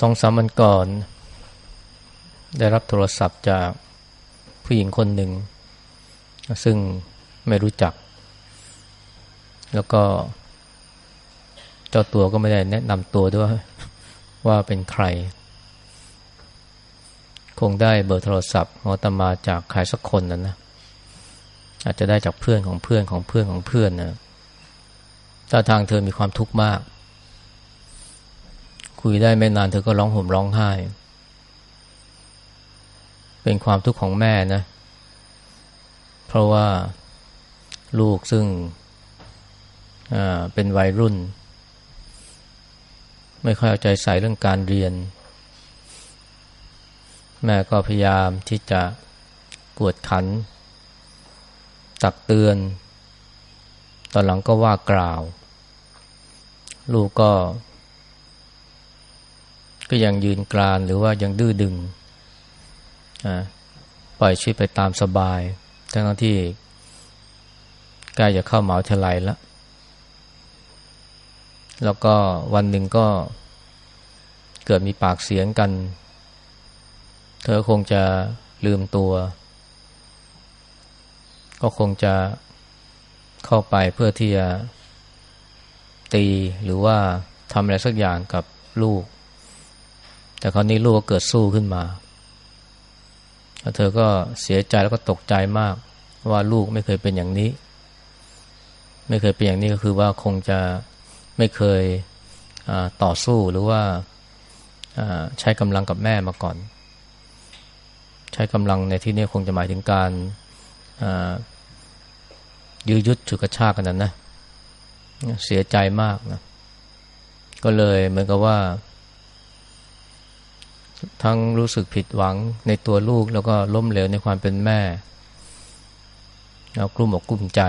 สองสามวันก่อน ได้รับโทรศัพท์จากผู้หญิงคนหนึ่ง ซึ่งไม่รู้จัก แล้วก็ เจ้าตัวก็ไม่ได้แนะนำตัวด้วยว่าเป็นใคร คงได้เบอร์โทรศัพท์ของตมาจากใครสักคนนั้นนะอาจจะได้จากเพื่อนของเพื่อนของเพื่อนของเพื่อนนะถ้าทางเธอมีความทุกข์มาก คุยได้ไม่นานเธอก็ร้องห่มร้องไห้ เป็นความทุกข์ของแม่นะ เพราะว่าลูกซึ่งเป็นวัยรุ่น ไม่ค่อยเอาใจใส่เรื่องการเรียน แม่ก็พยายามที่จะกวดขัน ตักเตือน ตอนหลังก็ว่ากล่าว ลูกก็ ก็ยังยืนกรานหรือว่ายังดื้อดึงปล่อยชีวิตไปตามสบาย ทั้งที่ใกล้จะเข้าหมาวิทยาลัยแล้ว แล้วก็วันหนึ่งก็เกิดมีปากเสียงกัน เธอคงจะลืมตัว ก็คงจะเข้าไปเพื่อที่จะตีหรือว่าทำอะไรสักอย่างกับลูก แต่คราวนี้ลูกก็เกิดสู้ขึ้นมาเธอก็เสียใจแล้วก็ตกใจมาก ว่าลูกไม่เคยเป็นอย่างนี้ ไม่เคยเป็นอย่างนี้ก็คือว่าคงจะไม่เคยต่อสู้หรือว่าใช้กำลังกับแม่มาก่อน ใช้กำลังในที่นี้คงจะหมายถึงการยื้อยุดฉุดกระชากกันนั้นนะเสียใจมากนะก็เลยเหมือนกับว่า ทั้งรู้สึกผิดหวังในตัวลูกแล้วก็ล้มเหลวในความเป็นแม่แล้วกลุ้มอกกลุ้มใจ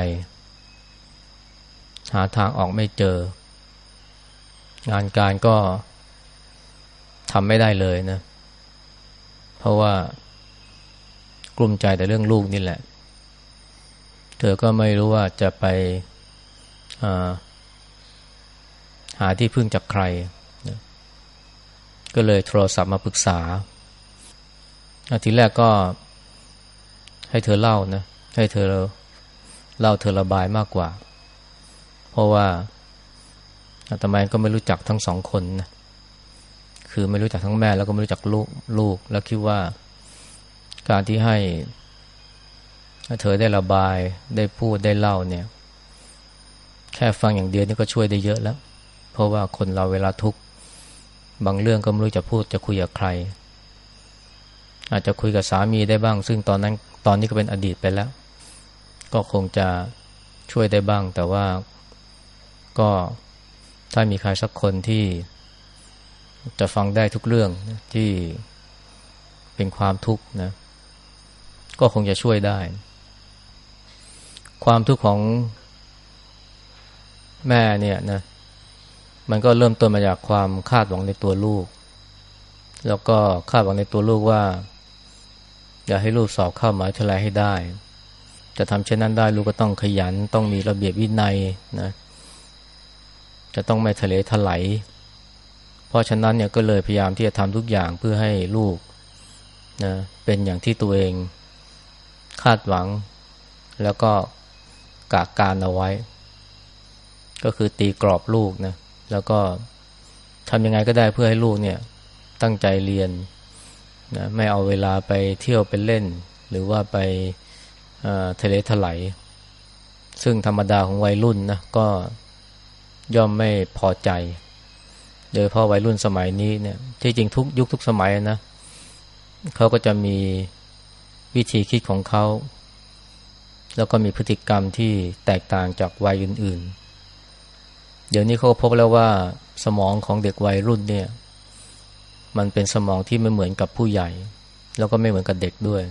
หาทางออกไม่เจอ งานการก็ทำไม่ได้เลยนะ เพราะว่ากลุ้มใจแต่เรื่องลูกนี่แหละ เธอก็ไม่รู้ว่าจะไปหาที่พึ่งจากใครนะ ก็เลยโทรศัพท์มาปรึกษาทีแรกก็ให้เธอเล่านะให้เธอเล่าเธอระบายมากกว่า เพราะว่าอาตมาก็ไม่รู้จักทั้งสองคนนะคือไม่รู้จักทั้งแม่แล้วก็ไม่รู้จักลูกลูก แล้วคิดว่าการที่ให้เธอได้ระบายได้พูดได้เล่าเนี่ย แค่ฟังอย่างเดียวนี่ก็ช่วยได้เยอะแล้ว เพราะว่าคนเราเวลาทุกข์ บางเรื่องก็ไม่รู้จะพูดจะคุยกับใคร อาจจะคุยกับสามีได้บ้าง ซึ่งตอนนั้นตอนนี้ก็เป็นอดีตไปแล้ว ก็คงจะช่วยได้บ้าง แต่ว่าก็ถ้ามีใครสักคนที่จะฟังได้ทุกเรื่องที่เป็นความทุกข์นะ ก็คงจะช่วยได้ ความทุกข์ของแม่เนี่ยนะ มันก็เริ่มต้นมาจากความคาดหวังในตัวลูก แล้วก็คาดหวังในตัวลูกว่า อยากให้ลูกสอบเข้ามหาวิทยาลัยให้ได้ จะทำเช่นนั้นได้ลูกก็ต้องขยัน ต้องมีระเบียบวินัยนะ จะต้องไม่ทะเลถลายเพราะฉะนั้นเนี่ยก็เลยพยายามที่จะทำทุกอย่างเพื่อให้ลูกนะเป็นอย่างที่ตัวเองคาดหวัง แล้วก็กาการเอาไว้ ก็คือตีกรอบลูกนะ แล้วก็ทำยังไงก็ได้เพื่อให้ลูกเนี่ยตั้งใจเรียนนะไม่เอาเวลาไปเที่ยวไปเล่น หรือว่าไปทะเลถลายซึ่งธรรมดาของวัยรุ่นนะก็ย่อมไม่พอใจ โดยเพราะวัยรุ่นสมัยนี้เนี่ยที่จริงทุกยุคทุกสมัยนะเขาก็จะมีวิธีคิดของเขา แล้วก็มีพฤติกรรมที่แตกต่างจากวัยอื่นๆ เดี๋ยวนี้เขาพบแล้วว่าสมองของเด็กวัยรุ่นเนี่ย มันเป็นสมองที่ไม่เหมือนกับผู้ใหญ่ แล้วก็ไม่เหมือนกับเด็กด้วย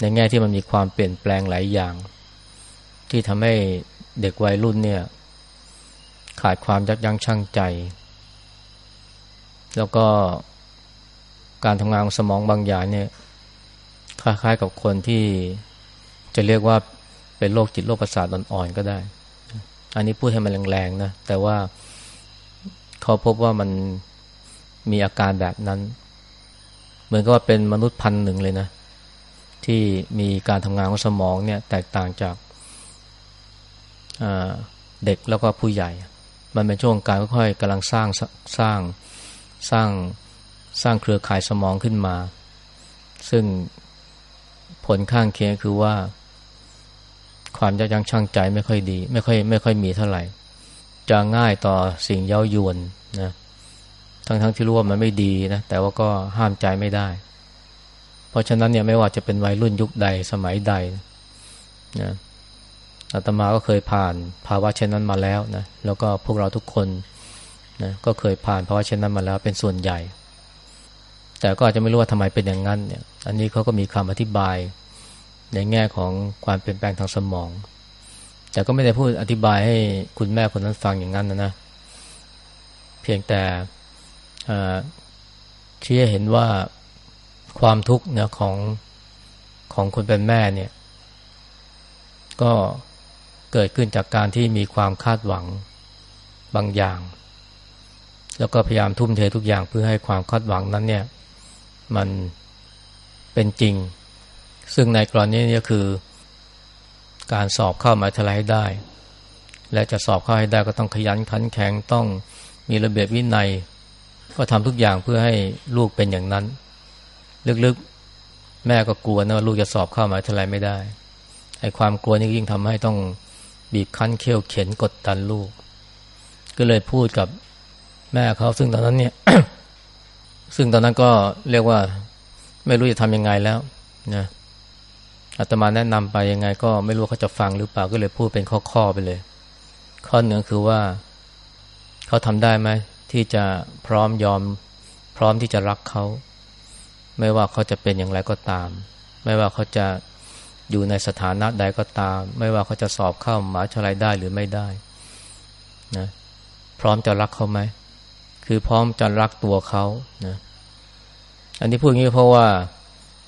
ในแง่ที่มันมีความเปลี่ยนแปลงหลายอย่าง ที่ทำให้เด็กวัยรุ่นเนี่ย ขาดความยับยั้งชั่งใจ แล้วก็การทำงานของสมองบางอย่างเนี่ยคล้ายๆกับคนที่จะเรียกว่าเป็นโรคจิตโรคประสาทอ่อนๆก็ได้ อันนี้พูดให้มันแรงๆนะแต่ว่าเขาพบว่ามันมีอาการแบบนั้น เหมือนกับว่าเป็นมนุษย์พันหนึ่งเลยนะ ที่มีการทำงานของสมองเนี่ย แตกต่างจากเด็กแล้วก็ผู้ใหญ่ มันเป็นช่วงการค่อยๆกำลังสร้างสร้างสร้างสร้างเครือข่ายสมองขึ้นมา ซึ่งผลข้างเคียงคือว่า ความยับยั้งชั่งใจไม่ค่อยดี ไม่ค่อยไม่ค่อยมีเท่าไหร่ จะง่ายต่อสิ่งเย้ายวนนะทั้งๆทที่รู้ว่ามันไม่ดีนะแต่ว่าก็ห้ามใจไม่ได้ เพราะฉะนั้นเนี่ยไม่ว่าจะเป็นวัยรุ่นยุคใดสมัยใดนะอาตมาก็เคยผ่านภาวะเช่นนั้นมาแล้วนะแล้วก็พวกเราทุกคนนะก็เคยผ่านภาวะเช่นนั้นมาแล้วเป็นส่วนใหญ่ แต่ก็อาจจะไม่รู้ว่าทำไมเป็นอย่างนั้นเนี่ยอันนี้เขาก็มีคำอธิบาย ในแง่ของความเปลี่ยนแปลงทางสมอง แต่ก็ไม่ได้พูดอธิบายให้คุณแม่คนนั้นฟังอย่างนั้นนะนะ เพียงแต่ชี้ให้เห็นว่าความทุกข์เนี่ยของของคนเป็นแม่เนี่ย ก็เกิดขึ้นจากการที่มีความคาดหวังบางอย่าง แล้วก็พยายามทุ่มเททุกอย่างเพื่อให้ความคาดหวังนั้นเนี่ย มันเป็นจริง ซึ่งในกรณีนี้คือการสอบเข้ามาทลายได้ และจะสอบเข้าให้ได้ก็ต้องขยันขันแข็งต้องมีระเบียบวินัย ก็ทำทุกอย่างเพื่อให้ลูกเป็นอย่างนั้น ลึกๆแม่ก็กลัวนะว่าลูกจะสอบเข้ามาทลายไม่ได้ไอ้ความกลัวนี่ยิ่งทำให้ต้องบีบคั้นเคี่ยวเข็นกดดันลูก ก็เลยพูดกับแม่เขาซึ่งตอนนั้นเนี่ย ซึ่งตอนนั้นก็เรียกว่า ไม่รู้จะทำยังไงแล้วนะ อาตมาแนะนำไปยังไง ก็ไม่รู้เขาจะฟังหรือเปล่าก็เลยพูดเป็นข้อๆไปเลย ข้อหนึ่งคือว่า เขาทำได้ไหมที่จะพร้อมยอม พร้อมที่จะรักเขา ไม่ว่าเขาจะเป็นอย่างไรก็ตาม ไม่ว่าเขาจะอยู่ในสถานะใดก็ตาม ไม่ว่าเขาจะสอบเข้ามหาวิทยาลัยได้หรือไม่ได้นะพร้อมจะรักเขาไหมคือพร้อมจะรักตัวเขานะอันนี้พูดงี้เพราะว่า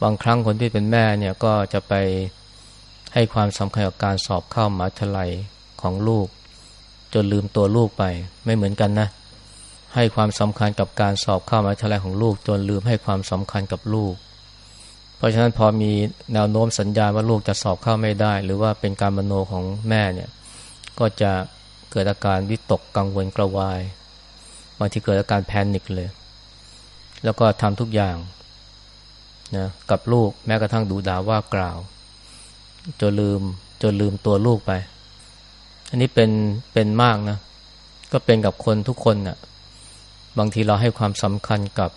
บางครั้งคนที่เป็นแม่เนี่ยก็จะไปให้ความสำคัญกับการสอบเข้ามหาวิทยาลัยของลูก จนลืมตัวลูกไปไม่เหมือนกันนะ ให้ความสำคัญกับการสอบเข้ามหาวิทยาลัยของลูก จนลืมให้ความสำคัญกับลูก เพราะฉะนั้นพอมีแนวโน้มสัญญาณว่าลูกจะสอบเข้าไม่ได้ หรือว่าเป็นการมโนของแม่เนี่ยก็จะเกิดอาการวิตกกังวลกระวายบางทีเกิดอาการแพนิคเลย แล้วก็ทำทุกอย่าง นะกับลูกแม้กระทั่งดูด่าว่ากล่าว จนลืมจนลืมตัวลูกไป อันนี้เป็นเป็นมากนะ ก็เป็นกับคนทุกคนนะ่ะ บางทีเราให้ความสำคัญกับ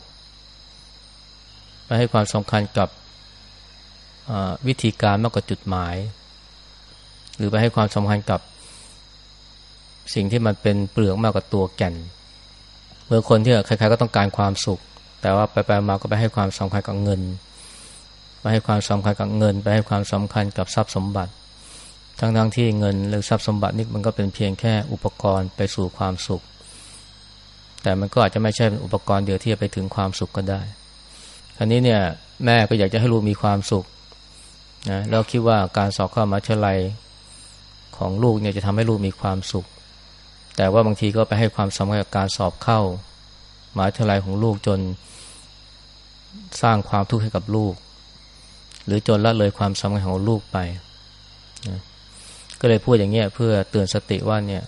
ไปให้ความสำคัญกับวิธีการมากกว่าจุดหมาย หรือไปให้ความสำคัญกับสิ่งที่มันเป็นเปลือกมากกว่าตัวแก่นเมื่อคนที่ใครๆก็ต้องการความสุข แต่ว่าไปไปมาก็ไปให้ความสำคัญกับเงิน ไปให้ความสำคัญกับเงิน ไปให้ความสำคัญกับทรัพย์สมบัติ ทั้งๆทที่เงินหรือทรัพย์สมบัตินี่มันก็เป็นเพียงแค่อุปกรณ์ไปสู่ความสุข แต่มันก็อาจจะไม่ใช่เป็นอุปกรณ์เดียวที่จะไปถึงความสุขก็ได้อันนี้เนี่ยแม่ก็อยากจะให้ลูกมีความสุขนะแล้วคิดว่าการสอบเข้ามหาวิทยาลัยของลูกเนี่ยจะทำให้ลูกมีความสุข แต่ว่าบางทีก็ไปให้ความสำคัญกับการสอบเข้า มหาวิทยาลัยของลูกจนสร้างความทุกข์ให้กับลูก หรือจนละเลยความสำคัญของลูกไปนะก็เลยพูดอย่างเงี้ยเพื่อเตือนสติว่าเนี่ย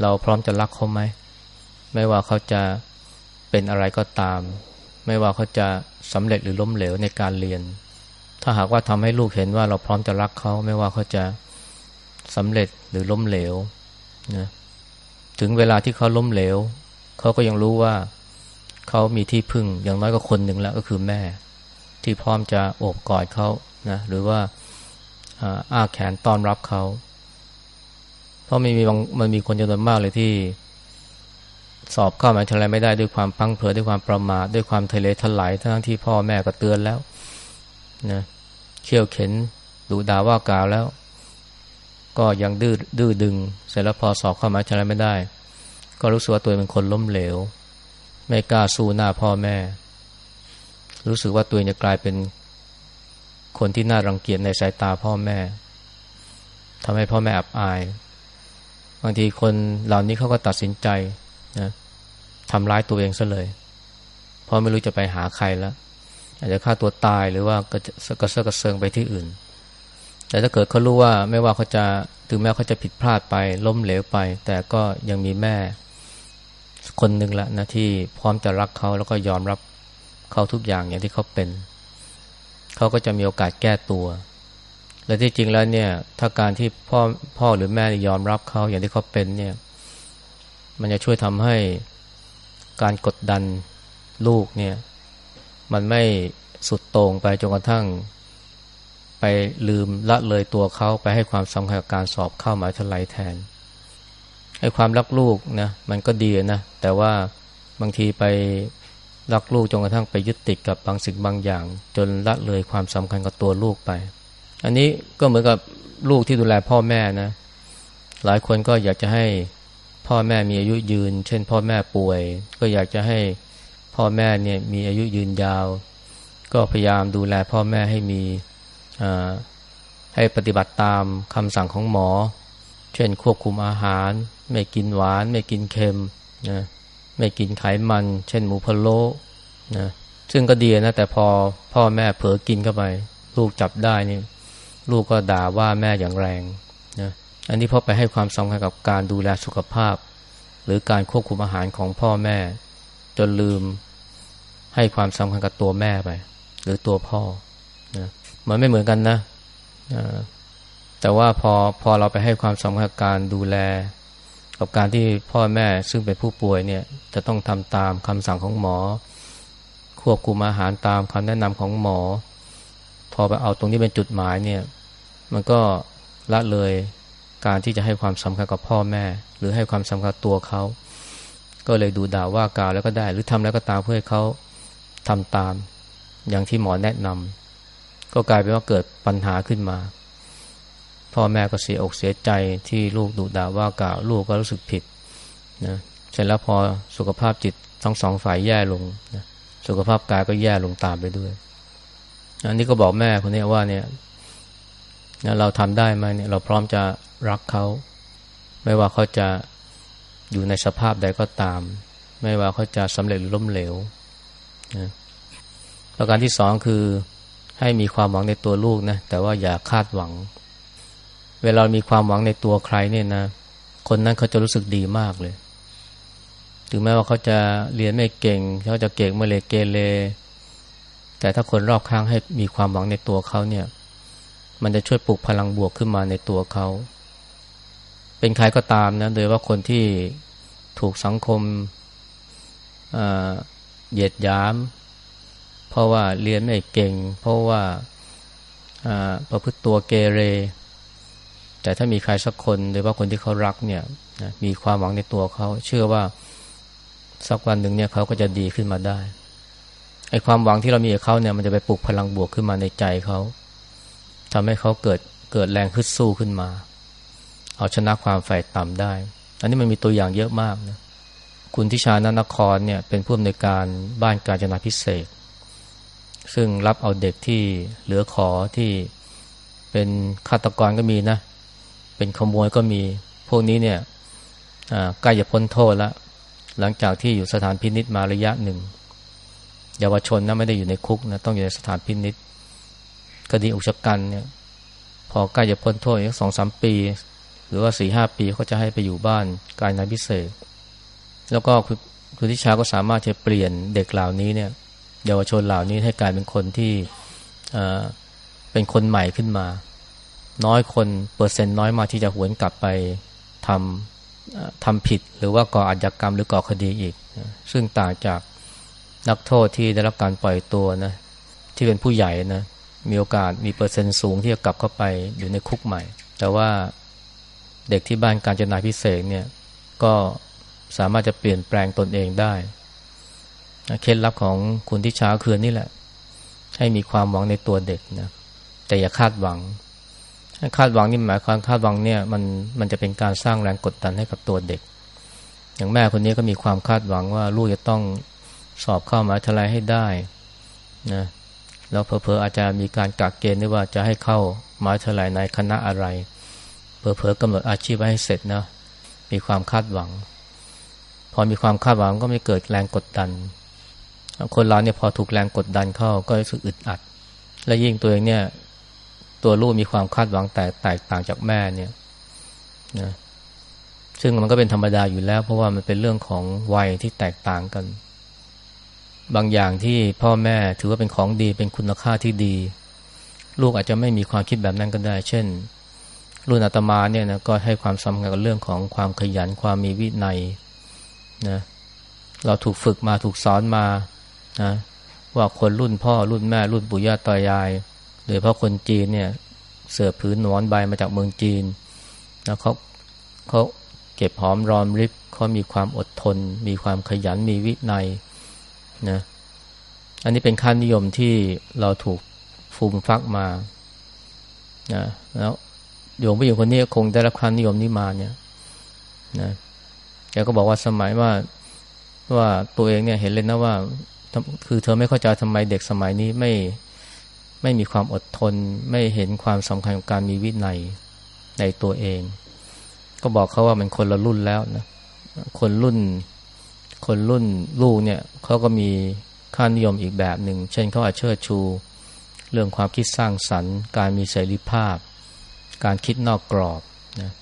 เราพร้อมจะรักเขาไหม ไม่ว่าเขาจะเป็นอะไรก็ตาม ไม่ว่าเขาจะสำเร็จหรือล้มเหลวในการเรียน ถ้าหากว่าทำให้ลูกเห็นว่าเราพร้อมจะรักเขา ไม่ว่าเขาจะสำเร็จหรือล้มเหลวนะถึงเวลาที่เขาล้มเหลว เขาก็ยังรู้ว่าเขามีที่พึ่งอย่างน้อยก็คนหนึ่งแล้วก็คือแม่ ที่พร้อมจะโอบกอดเขานะหรือว่าอ้าแขนต้อนรับเขา เพราะมันมีบางมันมีคนจำนวนมากเลยที่สอบเข้ามหาวิทยาลัยไม่ได้ด้วยความพังเพลอด้วยความประมาทด้วยความทะเลทลายทั้งที่พ่อแม่ก็เตือนแล้วนะเขี่ยวเข็นดูด่าว่ากล่าวแล้ว ก็ยังดื้อดื้อดึง เสร็จแล้วพอสอบเข้ามาชนะไม่ได้ ก็รู้สึกว่าตัวเป็นคนล้มเหลว ไม่กล้าสู้หน้าพ่อแม่ รู้สึกว่าตัวเองจะกลายเป็นคนที่น่ารังเกียจในสายตาพ่อแม่ทำให้พ่อแม่อับอาย บางทีคนเหล่านี้เขาก็ตัดสินใจนะทำร้ายตัวเองซะเลยเพราะไม่รู้จะไปหาใครแล้วอาจจะฆ่าตัวตายหรือว่าก็จะกระเซาะกระเซิงไปที่อื่น แต่ถ้าเกิดเขารู้ว่าไม่ว่าเขาจะถึงแม้เขาจะผิดพลาดไปล้มเหลวไป แต่ก็ยังมีแม่ คนหนึ่งละนะที่พร้อมจะรักเขาแล้วก็ยอมรับเขาทุกอย่างอย่างที่เขาเป็น เขาก็จะมีโอกาสแก้ตัว และที่จริงแล้วเนี่ย ถ้าการที่พ่อพ่อหรือแม่ยอมรับเขาอย่างที่เขาเป็นเนี่ย มันจะช่วยทำให้การกดดันลูกเนี่ย มันไม่สุดโต่งไปจนกระทั่ง ไปลืมละเลยตัวเขาไปให้ความสำคัญกับการสอบเข้ามหาวิทยาลัยแทน ให้ความรักลูกนะมันก็ดีนะแต่ว่าบางทีไปรักลูกจนกระทั่งไปยึดติดกับบางสิ่งบางอย่าง จนละเลยความสำคัญกับตัวลูกไป อันนี้ก็เหมือนกับลูกที่ดูแลพ่อแม่นะ หลายคนก็อยากจะให้พ่อแม่มีอายุยืน เช่น พ่อแม่ป่วย ก็อยากจะให้พ่อแม่เนี่ยมีอายุยืนยาว ก็พยายามดูแลพ่อแม่ให้มีให้ปฏิบัติตามคำสั่งของหมอ เช่นควบคุมอาหาร ไม่กินหวาน ไม่กินเค็มนะไม่กินไขมัน เช่นหมูพะโล้นะซึ่งก็ดีนะแต่พอพ่อแม่เผลอกินเข้าไป ลูกจับได้นี่ลูกก็ด่าว่าแม่อย่างแรงนะอันนี้พ่อไปให้ความสำคัญกับการดูแลสุขภาพ หรือการควบคุมอาหารของพ่อแม่ จนลืมให้ความสำคัญกับตัวแม่ไป หรือตัวพ่อนะมันไม่เหมือนกันนะแต่ว่าพอพอเราไปให้ความสำคัญกับการดูแล กับการที่พ่อแม่ซึ่งเป็นผู้ป่วยเนี่ยจะต้องทำตามคำสั่งของหมอ ควบคุมอาหารตามคำแนะนำของหมอ พอไปเอาตรงนี้เป็นจุดหมายเนี่ยมันก็ละเลยการที่จะให้ความสำคัญกับพ่อแม่ หรือให้ความสำคัญตัวเขา ก็เลยดูด่าว่ากล่าวแล้วก็ได้ หรือทำแล้วก็ตามเพื่อให้เขาทำตาม อย่างที่หมอแนะนำก็กลายเป็นว่าเกิดปัญหาขึ้นมา พ่อแม่ก็เสียอกเสียใจที่ลูกดุด่าว่ากล่าวลูกก็รู้สึกผิดนะเสร็จแล้วพอสุขภาพจิตทั้งสองฝ่ายแย่ลงนะสุขภาพกายก็แย่ลงตามไปด้วย อันนี้ก็บอกแม่คนนี้ว่าเนี่ยนะเราทำได้ไหมเนี่ยเราพร้อมจะรักเขา ไม่ว่าเขาจะอยู่ในสภาพใดก็ตาม ไม่ว่าเขาจะสำเร็จหรือล้มเหลวนะประการที่สองคือให้มีความหวังในตัวลูกนะแต่ว่าอย่าคาดหวัง เวลามีความหวังในตัวใครเนี่ยนะ คนนั้นเขาจะรู้สึกดีมากเลย ถึงแม้ว่าเขาจะเรียนไม่เก่ง เขาจะเก่งเมาเลเกเรแต่ถ้าคนรอบข้างให้มีความหวังในตัวเขาเนี่ย มันจะช่วยปลุกพลังบวกขึ้นมาในตัวเขา เป็นใครก็ตามนะ โดยว่าคนที่ถูกสังคมเหยียดยาม เพราะว่าเรียนไม่เก่ง เพราะว่าประพฤติตัวเกเร แต่ถ้ามีใครสักคนโดยว่าคนที่เขารักเนี่ยนะมีความหวังในตัวเขา เชื่อว่าสักวันหนึ่งเนี่ยเขาก็จะดีขึ้นมาได้ไอ้ความหวังที่เรามีกับเขาเนี่ยมันจะไปปลุกพลังบวกขึ้นมาในใจเขาทำให้เขาเกิดเกิดแรงขึ้นสู้ขึ้นมา เอาชนะความฝ่ายต่ำได้ อันนี้มันมีตัวอย่างเยอะมากนะคุณทิชานนครเนี่ยเป็นผู้อำนวยการบ้านการจนาพิเศษ ซึ่งรับเอาเด็กที่เหลือขอที่เป็นฆาตกรก็มีนะ เป็นขโมยก็มี พวกนี้เนี่ยใกล้จะพ้นโทษแล้วหลังจากที่อยู่สถานพินิษมาระยะหนึ่งเยาวชนนะไม่ได้อยู่ในคุกนะต้องอยู่ในสถานพินิษคดีอุกชกันเนี่ย พอใกล้จะพ้นโทษอีกสองสามปี หรือว่าสี่ห้าปีเขาจะให้ไปอยู่บ้านกายนายพิเศษ แล้วก็คุณทิชาก็สามารถจะเปลี่ยนเด็กเหล่านี้เนี่ย เยาวชนเหล่านี้ให้กลายเป็นคนที่เป็นคนใหม่ขึ้นมา น้อยคนเปอร์เซ็นต์น้อยมากที่จะหวนกลับไปทำทำผิด หรือว่าก่ออาชญากรรมหรือก่อคดีอีก ซึ่งต่างจากนักโทษที่ได้รับการปล่อยตัวนะที่เป็นผู้ใหญ่นะมีโอกาสมีเปอร์เซ็นต์สูงที่จะกลับเข้าไปอยู่ในคุกใหม่ แต่ว่าเด็กที่บ้านการจนาพิเศษเนี่ยก็สามารถจะเปลี่ยนแปลงตนเองได้เคล็ดลับของคุณที่ช้าคืนนี่แหละ ให้มีความหวังในตัวเด็กนะแต่อย่าคาดหวัง คาดหวังนี่หมายความคาดหวังเนี่ยมันมันจะเป็นการสร้างแรงกดดันให้กับตัวเด็ก อย่างแม่คนนี้ก็มีความคาดหวังว่าลูกจะต้องสอบเข้ามหาวิทยาลัยให้ได้นะแล้วเพอๆอาจจะมีการกักเกณฑ์ด้วยว่าจะให้เข้ามหาวิทยาลัยในคณะอะไร เพอๆกำหนดอาชีพไว้ให้เสร็จนะมีความคาดหวัง พอมีความคาดหวังก็ไม่เกิดแรงกดดัน คนเราเนี่ยพอถูกแรงกดดันเข้าก็รู้สึกอึดอัด และยิ่งตัวเองเนี่ย ตัวลูกมีความคาดหวังแตกแตกต่างจากแม่เนี่ยนะซึ่งมันก็เป็นธรรมดาอยู่แล้ว เพราะว่ามันเป็นเรื่องของวัยที่แตกต่างกัน บางอย่างที่พ่อแม่ถือว่าเป็นของดีเป็นคุณค่าที่ดี ลูกอาจจะไม่มีความคิดแบบนั้นก็ได้ เช่น รุ่นอาตมาเนี่ยนะก็ให้ความสำคัญกับเรื่องของความขยันความมีวินัยนะเราถูกฝึกมาถูกสอนมานะว่าคนรุ่นพ่อรุ่นแม่รุ่นปู่ย่าตายาย ดยเพราะคนจีนเนี่ยเสือผืนหนอนใบมาจากเมืองจีนนะเขาเขาเก็บหอมรอมริบเขามีความอดทน มีความขยันมีวินัยนะอันนี้เป็นค่านิยมที่เราถูกฟูมฟักมานะแล้วโยมผู้หญิงคนนี้คงได้รับค่านิยมนี้มาเนี่ยนะแกก็บอกว่าสมัยว่าว่าตัวเองเนี่ยเห็นเลยนะว่า คือเธอไม่เข้าใจทำไมเด็กสมัยนี้ไม่ ไม่มีความอดทน ไม่เห็นความสำคัญของการมีวินัยในตัวเอง ก็บอกเขาว่ามันคนละรุ่นแล้วนะคนรุ่น คนรุ่นลูกเนี่ยเขาก็มีค่านิยมอีกแบบหนึ่ง เช่นเขาอาจเชิดชู เรื่องความคิดสร้างสรรค์ การมีเสรีภาพ การคิดนอกกรอบนะ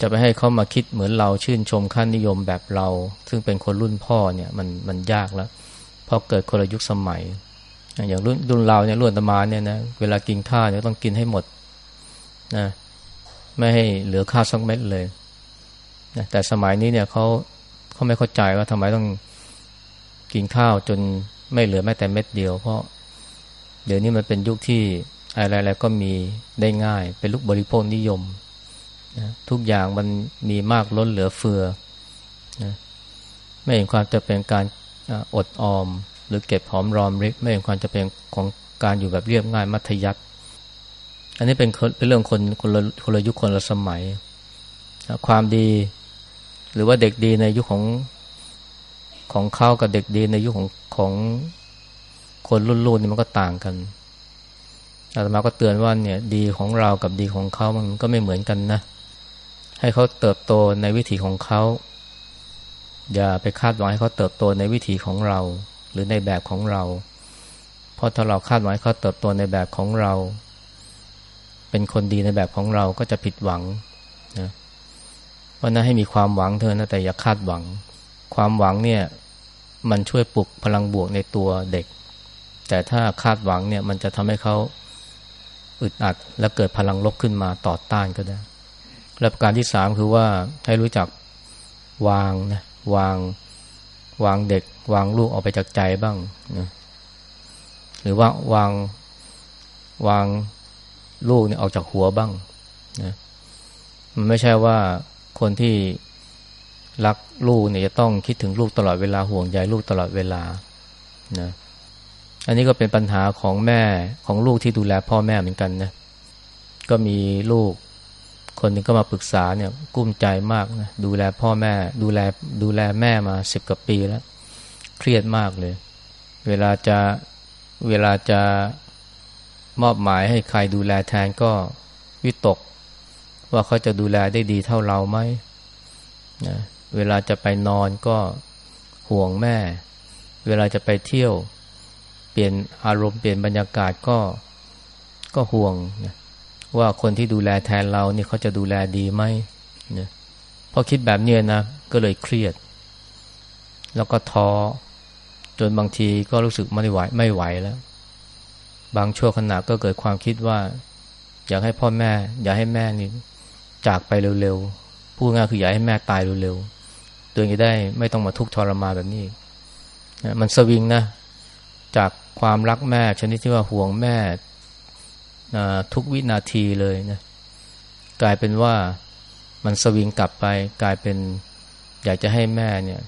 จะไปให้เขามาคิดเหมือนเราชื่นชมค่านิยมแบบเรา ซึ่งเป็นคนรุ่นพ่อเนี่ยมันมันยากแล้วเพราะเกิดคนละยุคสมัย อย่างรุ่นรุ่นเราเนี่ยรุ่นตมาเนี่ยนะเวลากินข้าวเนี่ยต้องกินให้หมดนะไม่ให้เหลือข้าวสักเม็ดเลยนะแต่สมัยนี้เนี่ยเขาเขาไม่เข้าใจว่าทำไมต้องกินข้าวจนไม่เหลือแม้แต่เม็ดเดียว เพราะเดี๋ยวนี้มันเป็นยุคที่อะไรๆก็มีได้ง่าย เป็นลูกบริโภคนิยมนะทุกอย่างมันมีมากล้นเหลือเฟือนะไม่เห็นความจะเป็นการอดออม หรือเก็บหอมรอมริบไม่เห็นความจะเป็นของการอยู่แบบเรียบง่ายมัธยัติอันนี้เป็นเป็นเรื่องคนคนละคนละยุคคนละสมัย ความดี หรือว่าเด็กดีในยุคของของเขากับเด็กดีในยุคของของคนรุ่นรุ่นนี่มันก็ต่างกันอาตมาก็เตือนว่าเนี่ย ดีของเรากับดีของเขามันก็ไม่เหมือนกันนะ ให้เขาเติบโตในวิถีของเขา อย่าไปคาดหวังให้เขาเติบโตในวิถีของเรา หรือในแบบของเรา เพราะถ้าเราคาดหวังเขาเติบโตในแบบของเรา เป็นคนดีในแบบของเราก็จะผิดหวังนะเพราะนั้นให้มีความหวังเธอนะแต่อย่าคาดหวัง ความหวังเนี่ย มันช่วยปลุกพลังบวกในตัวเด็ก แต่ถ้าคาดหวังเนี่ย มันจะทำให้เขาอึดอัด และเกิดพลังลบขึ้นมาต่อต้านก็ได้และประการที่สามคือว่าให้รู้จักวางนะวางวาง วางเด็ก วางลูกออกไปจากใจบ้างนะหรือว่าวางวางลูกเนี่ยออกจากหัวบ้างนะมันไม่ใช่ว่าคนที่รักลูกเนี่ยจะต้องคิดถึงลูกตลอดเวลาห่วงใยลูกตลอดเวลานะอันนี้ก็เป็นปัญหาของแม่ของลูกที่ดูแลพ่อแม่เหมือนกันนะก็มีลูก คนหนึ่งก็มาปรึกษาเนี่ยกุ้มใจมากนะดูแลพ่อแม่ ดูแลดูแลแม่มาสิบกว่าปีแล้ว เครียดมากเลย เวลาจะเวลาจะมอบหมายให้ใครดูแลแทนก็วิตก ว่าเขาจะดูแลได้ดีเท่าเราไหมนะเวลาจะไปนอนก็ห่วงแม่ เวลาจะไปเที่ยว เปลี่ยนอารมณ์เปลี่ยนบรรยากาศก็ก็ห่วงนะ ว่าคนที่ดูแลแทนเรานี่เขาจะดูแลดีไหมเนี่ยพอคิดแบบนี้นะก็เลยเครียด แล้วก็ท้อจนบางทีก็รู้สึกไม่ไหวไม่ไหวแล้ว บางช่วงขณะก็เกิดความคิดว่า อยากให้พ่อแม่ อยากให้แม่นี่จากไปเร็วๆพูดง่ายคืออยากให้แม่ตายเร็วๆตัวเองจะได้ไม่ต้องมาทุกข์ทรมานแบบนี้มันสวิงนะจากความรักแม่ชนิดที่ว่าห่วงแม่ ทุกวินาทีเลยนะกลายเป็นว่ามันสวิงกลับไป กลายเป็นอยากจะให้แม่เนี่ย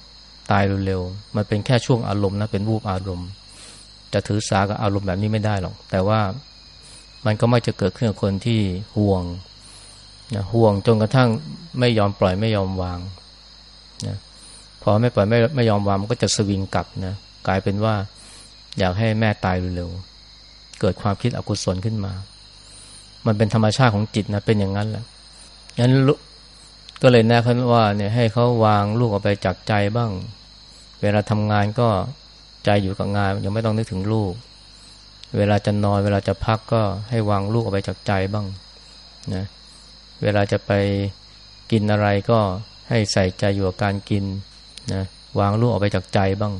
ตายเร็วๆมันเป็นแค่ช่วงอารมณ์นะเป็นวูบอารมณ์ จะถือสากับอารมณ์แบบนี้ไม่ได้หรอก แต่ว่ามันก็ไม่จะเกิดขึ้นกับคนที่ห่วงนะห่วงจนกระทั่งไม่ยอมปล่อยไม่ยอมวางนะพอไม่ปล่อยไม่ไม่ยอมวางมันก็จะสวิงกลับนะกลายเป็นว่า อยากให้แม่ตายเร็วๆเกิดความคิดอกุศลขึ้นมา มันเป็นธรรมชาติของจิตนะเป็นอย่างนั้นแหละงั้นก็เลยแนะนำว่าเนี่ยให้เขาวางลูกออกไปจากใจบ้าง เวลาทำงานก็ใจอยู่กับงานยังไม่ต้องนึกถึงลูก เวลาจะนอนเวลาจะพักก็ให้วางลูกออกไปจากใจบ้างนะเวลาจะไปกินอะไรก็ให้ใส่ใจอยู่กับการกินนะวางลูกออกไปจากใจบ้าง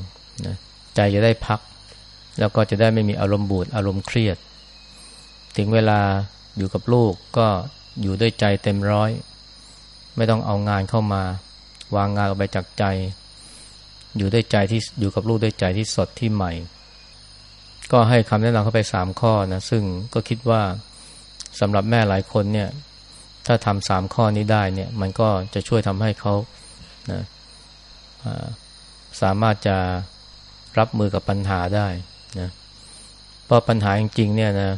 นะใจจะได้พัก แล้วก็จะได้ไม่มีอารมณ์บูดอารมณ์เครียด ถึงเวลา อยู่กับลูกก็อยู่ด้วยใจเต็มร้อย ไม่ต้องเอางานเข้ามา วางงานออกไปจากใจ อยู่ด้วยใจที่อยู่กับลูกด้วยใจที่สดที่ใหม่ ก็ให้คำแนะนำเข้าไปสามข้อนะซึ่งก็คิดว่าสำหรับแม่หลายคนเนี่ยถ้าทำสามข้อนี้ได้เนี่ยมันก็จะช่วยทำให้เขานะสามารถจะรับมือกับปัญหาได้นะเพราะปัญหาจริงๆเนี่ยนะ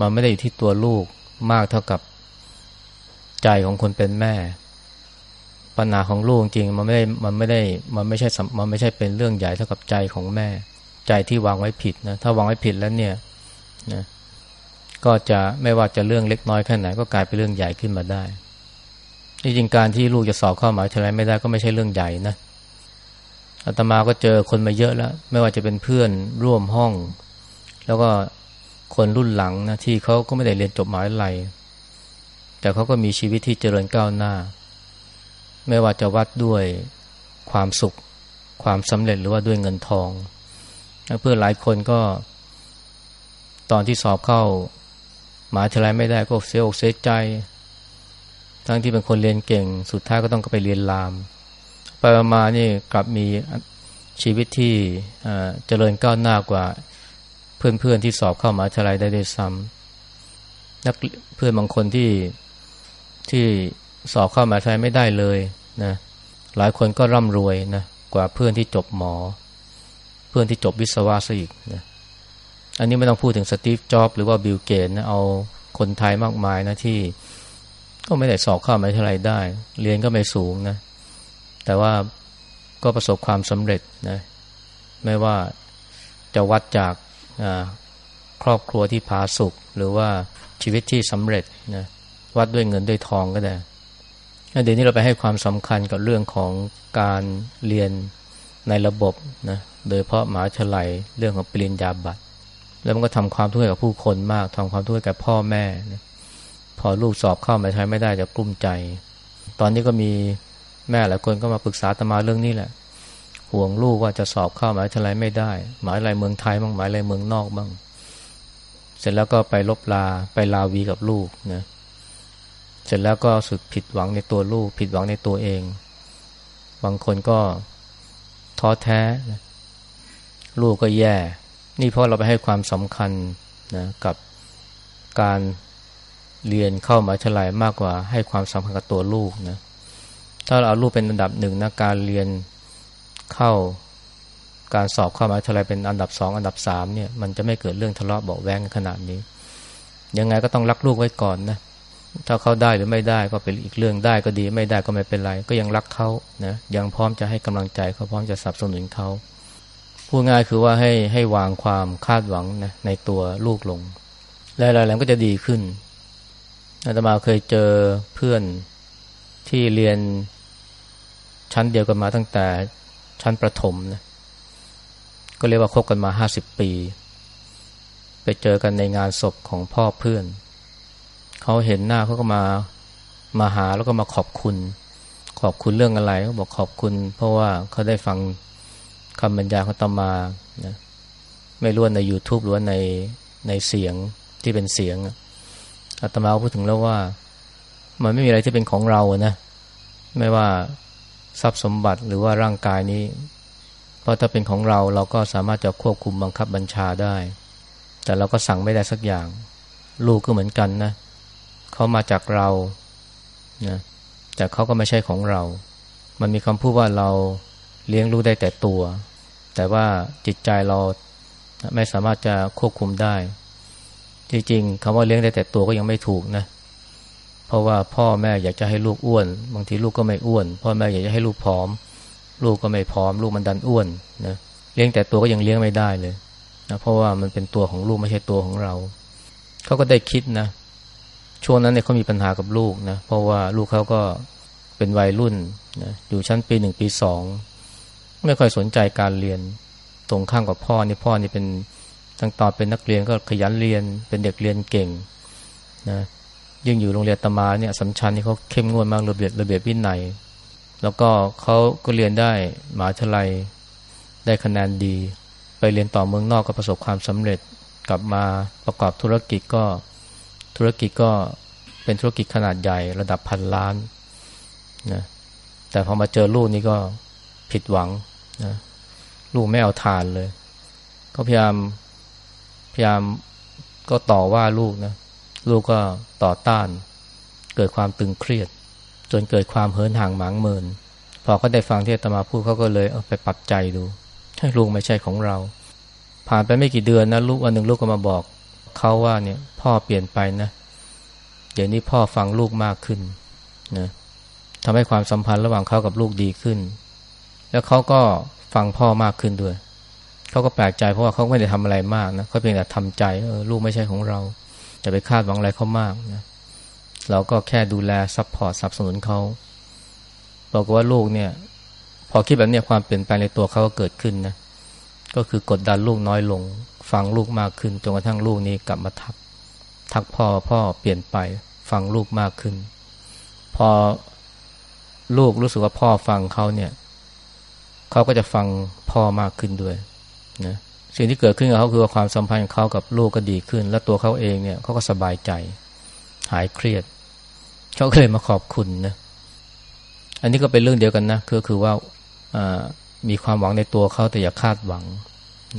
มันไม่ได้อยู่ที่ตัวลูกมากเท่ากับใจของคนเป็นแม่ ปัญหาของลูกจริงมันไม่ได้มันไม่ได้มันไม่ใช่มันไม่ใช่เป็นเรื่องใหญ่เท่ากับใจของแม่ ใจที่วางไว้ผิดนะถ้าวางไว้ผิดแล้วเนี่ยนะก็จะไม่ว่าจะเรื่องเล็กน้อยแค่ไหนก็กลายเป็นเรื่องใหญ่ขึ้นมาได้ที่จริงการที่ลูกจะสอบเข้ามหาวิทยาลัยไม่ได้ก็ไม่ใช่เรื่องใหญ่นะอาตมาก็เจอคนมาเยอะแล้ว ไม่ว่าจะเป็นเพื่อนร่วมห้อง แล้วก็ คนรุ่นหลังนะที่เขาก็ไม่ได้เรียนจบมหาวิทยาลัย แต่เขาก็มีชีวิตที่เจริญก้าวหน้า ไม่ว่าจะวัดด้วยความสุข ความสำเร็จหรือว่าด้วยเงินทอง เพื่อหลายคนก็ ตอนที่สอบเข้ามหาวิทยาลัยไม่ได้ก็เสียอกเสียใจ ทั้งที่เป็นคนเรียนเก่ง สุดท้ายก็ต้องไปเรียนราม ไปมานี่กลับมีชีวิตที่เจริญก้าวหน้ากว่า เพื่อนๆที่สอบเข้ามหาวิทยาลัยได้ด้วยซ้ำนักเพื่อนบางคนที่ที่สอบเข้ามหาวิทยาลัยไม่ได้เลยนะหลายคนก็ร่ำรวยนะกว่าเพื่อนที่จบหมอ เพื่อนที่จบวิศวะซะอีกนะอันนี้ไม่ต้องพูดถึงสตีฟจ็อบหรือว่าบิลเกตนะเอาคนไทยมากมายนะที่ก็ไม่ได้สอบเข้ามหาวิทยาลัยได้ เรียนก็ไม่สูงนะ แต่ว่าก็ประสบความสำเร็จนะไม่ว่าจะวัดจาก ครอบครัวที่ผาสุกหรือว่าชีวิตที่สำเร็จนะวัดด้วยเงินด้วยทองก็ได้เดี๋ยวนี้เราไปให้ความสำคัญกับเรื่องของการเรียนในระบบนะโดยเพราะหมหาวิทยาลัยเรื่องของปริญญาบัตรแล้วมันก็ทำความทุกข์กับผู้คนมากทำความทุกข์กับพ่อแม่นะพอลูกสอบเข้ามาใช้ไม่ได้จะกลุ้มใจ ตอนนี้ก็มีแม่หลายคนก็มาปรึกษาตมาเรื่องนี้แหละ ห่วงลูกว่าจะสอบเข้ามหาวิทยาลัยไม่ได้ หมายอะไรเมืองไทยบ้างหมายอะไรเมืองนอกบ้าง เสร็จแล้วก็ไปลบลาไปลาวีกับลูกนะเสร็จแล้วก็สุดผิดหวังในตัวลูก ผิดหวังในตัวเอง บางคนก็ท้อแท้นะลูกก็แย่ นี่เพราะเราไปให้ความสำคัญนะกับการเรียนเข้ามาเฉลายมากกว่าให้ความสำคัญกับตัวลูกนะถ้าเราเอาลูกเป็นอันดับหนึ่งนะการเรียน เข้าการสอบเข้ามาเฉลายเป็นอันดับสองอันดับสามเนี่ยมันจะไม่เกิดเรื่องทะเลาะเบาแวงขนาดนี้ ยังไงก็ต้องรักลูกไว้ก่อนนะถ้าเขาได้หรือไม่ได้ก็เป็นอีกเรื่องได้ก็ดี ไม่ได้ก็ไม่เป็นไร ก็ยังรักเขานะยังพร้อมจะให้กำลังใจเขาพร้อมจะสนับสนุนเขาพูดง่ายคือว่าให้ให้วางความคาดหวังนะในตัวลูกลงแล้วอะไรๆก็จะดีขึ้นอาตมาเคยเจอเพื่อนที่เรียนชั้นเดียวกันมาตั้งแต่ ชั้นประถมนะก็เรียกว่าคบกันมาห้าสิบปี ไปเจอกันในงานศพของพ่อเพื่อน เขาเห็นหน้าเขาก็มามาหาแล้วก็มาขอบคุณ ขอบคุณเรื่องอะไรเขาบอกขอบคุณ เพราะว่าเขาได้ฟังคำบรรยายของตมานะไม่รู้ใน YouTube หรือว่าในในเสียงที่เป็นเสียงอาตมาพูดถึงแล้วว่า มันไม่มีอะไรที่เป็นของเรานะไม่ว่า ทรัพย์สมบัติหรือว่าร่างกายนี้ เพราะถ้าเป็นของเราเราก็สามารถจะควบคุมบังคับบัญชาได้ แต่เราก็สั่งไม่ได้สักอย่าง ลูกก็เหมือนกันนะเขามาจากเรานะแต่เขาก็ไม่ใช่ของเรา มันมีคำพูดว่าเราเลี้ยงลูกได้แต่ตัว แต่ว่าจิตใจเราไม่สามารถจะควบคุมได้ จริงๆคำว่าเลี้ยงได้แต่ตัวก็ยังไม่ถูกนะเราะว่าพ่อแม่อยากจะให้ลูกอ้วน บางทีลูกก็ไม่อ้วน พ่อแม่อยากจะให้ลูกผอม ลูกก็ไม่ผอม ลูกมันดันอ้วนนะเลี้ยงแต่ตัวก็ยังเลี้ยงไม่ได้เลยนะเพราะว่ามันเป็นตัวของลูกไม่ใช่ตัวของเราเขาก็ได้คิดนะช่วงนั้นเนี่ยเขามีปัญหากับลูกนะเพราะว่าลูกเขาก็เป็นวัยรุ่นนะอยู่ชั้นปีหนึ่งปีสองไม่ค่อยสนใจการเรียนตรงข้ามกับพ่อนี่พ่อนี่เป็นตั้งตอนเป็นนักเรียนก็ขยันเรียนเป็นเด็กเรียนเก่งนะ ยิ่งอยู่โรงเรียนตมาเนี่ยสำชันนี่เขาเข้มงวดมากระเบียบระเบียบวินัยแล้วก็เขาก็เรียนได้มหาวิทยาลัยได้คะแนนดี ไปเรียนต่อเมืองนอกก็ประสบความสำเร็จกลับมาประกอบธุรกิจก็ธุรกิจก็เป็นธุรกิจขนาดใหญ่ระดับพันล้านนะแต่พอมาเจอลูกนี่ก็ผิดหวังนะลูกไม่เอาทานเลย ก็พยายามพยายามก็ต่อว่าลูกนะ ลูกก็ต่อต้าน เกิดความตึงเครียด จนเกิดความเหินห่างหมางเมิน พอเขาได้ฟังที่ตมาพูดเขาก็เลยเอาไปปรับใจดูให้ลูกไม่ใช่ของเรา ผ่านไปไม่กี่เดือนนะลูกวันหนึ่งลูกก็มาบอกเขาว่าเนี่ยพ่อเปลี่ยนไปนะเดี๋ยวนี้พ่อฟังลูกมากขึ้นนะทำให้ความสัมพันธ์ระหว่างเขากับลูกดีขึ้น แล้วเขาก็ฟังพ่อมากขึ้นด้วย เขาก็แปลกใจเพราะว่าเขาไม่ได้ทำอะไรมากนะเขาเพียงแต่ทำใจเออลูกไม่ใช่ของเรา จะไปคาดหวังอะไรเขามากนะเราก็แค่ดูแล support สนับสนุนเขาบอกว่าลูกเนี่ย พอคิดแบบนี้ความเปลี่ยนแปลงในตัวเขาก็เกิดขึ้นนะก็คือกดดันลูกน้อยลง ฟังลูกมากขึ้นจนกระทั่งลูกนี้กลับมาทัก ทักพ่อพ่อเปลี่ยนไป ฟังลูกมากขึ้น พอลูกรู้สึกว่าพ่อฟังเขาเนี่ยเขาก็จะฟังพ่อมากขึ้นด้วยนะ สิ่งที่เกิดขึ้นกับเขาคือความสัมพันธ์ของเขากับลูกก็ดีขึ้น และตัวเขาเองเนี่ยเขาก็สบายใจ หายเครียดเขาก็เลยมาขอบคุณนะอันนี้ก็เป็นเรื่องเดียวกันนะคือคือว่ามีความหวังในตัวเขาแต่อย่าคาดหวัง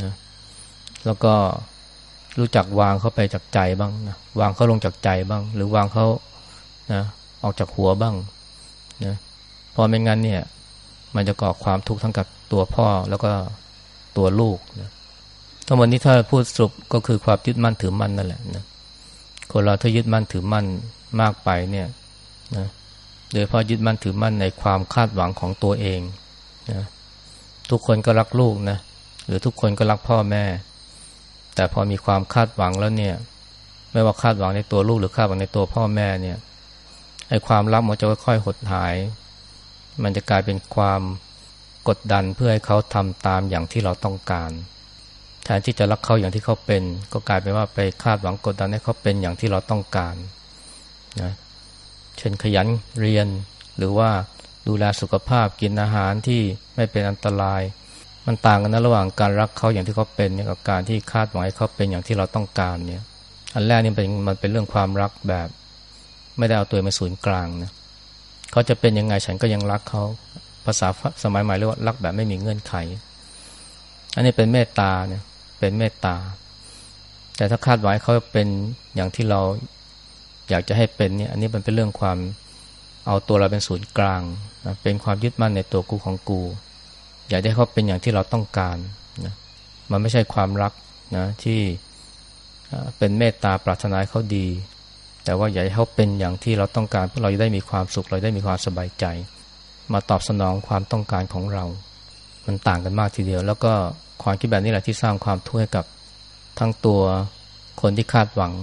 นะแล้วก็รู้จักวางเขาไปจากใจบ้างนะวางเขาลงจากใจบ้าง หรือวางเขานะออกจากหัวบ้างนะพอไม่งั้นเนี่ย มันจะก่อความทุกข์ทั้งกับตัวพ่อแล้วก็ตัวลูกนะ ทั้งหมดนี้ถ้าพูดสรุปก็คือความยึดมั่นถือมั่นนั่นแหละนะคนเราถ้ายึดมั่นถือมั่นมากไปเนี่ยนะโดยเพราะยึดมั่นถือมั่นในความคาดหวังของตัวเองนะทุกคนก็รักลูกนะหรือทุกคนก็รักพ่อแม่ แต่พอมีความคาดหวังแล้วเนี่ย ไม่ว่าคาดหวังในตัวลูกหรือคาดหวังในตัวพ่อแม่เนี่ยไอ้ความรักมันจะค่อยๆหดหาย มันจะกลายเป็นความกดดันเพื่อให้เขาทำตามอย่างที่เราต้องการ แทนที่จะรักเขาอย่างที่เขาเป็น ก็กลายเป็นว่าไปคาดหวังกดดันให้เขาเป็นอย่างที่เราต้องการนะเช่นขยันเรียน หรือว่าดูแลสุขภาพกินอาหารที่ไม่เป็นอันตราย มันต่างกันนะระหว่างการรักเขาอย่างที่เขาเป็นกับการที่คาดหวังให้เขาเป็นอย่างที่เราต้องการเนี่ย อันแรกนี่เป็นมันเป็นเรื่องความรักแบบ ไม่ได้เอาตัวมาศูนย์กลางนะเขาจะเป็นยังไงฉันก็ยังรักเขาภาษาสมัยใหม่เรียกว่ารักแบบไม่มีเงื่อนไข อันนี้เป็นเมตตาเนี่ย เป็นเมตตา แต่ถ้าคาดหวังเขาเป็นอย่างที่เราอยากจะให้เป็นเนี่ย อันนี้มันเป็นเรื่องความเอาตัวเราเป็นศูนย์กลางนะเป็นความยึดมั่นในตัวกูของกู อยากให้เขาเป็นอย่างที่เราต้องการนะมันไม่ใช่ความรักนะที่เป็นเมตตาปรารถนาเขาดี แต่ว่าอยากให้เขาเป็นอย่างที่เราต้องการเพื่อเราจะได้มีความสุขเราได้มีความสบายใจ มาตอบสนองความต้องการของเรา มันต่างกันมากทีเดียว แล้วก็ ความคิดแบบนี้แหละที่สร้างความทุกข์ให้กับทั้งตัวคนที่คาดหวัง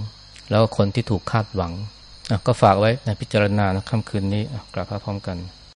แล้วก็คนที่ถูกคาดหวังก็ฝากไว้ในพิจารณานะค่ำคืนนี้กลับพร้อมกัน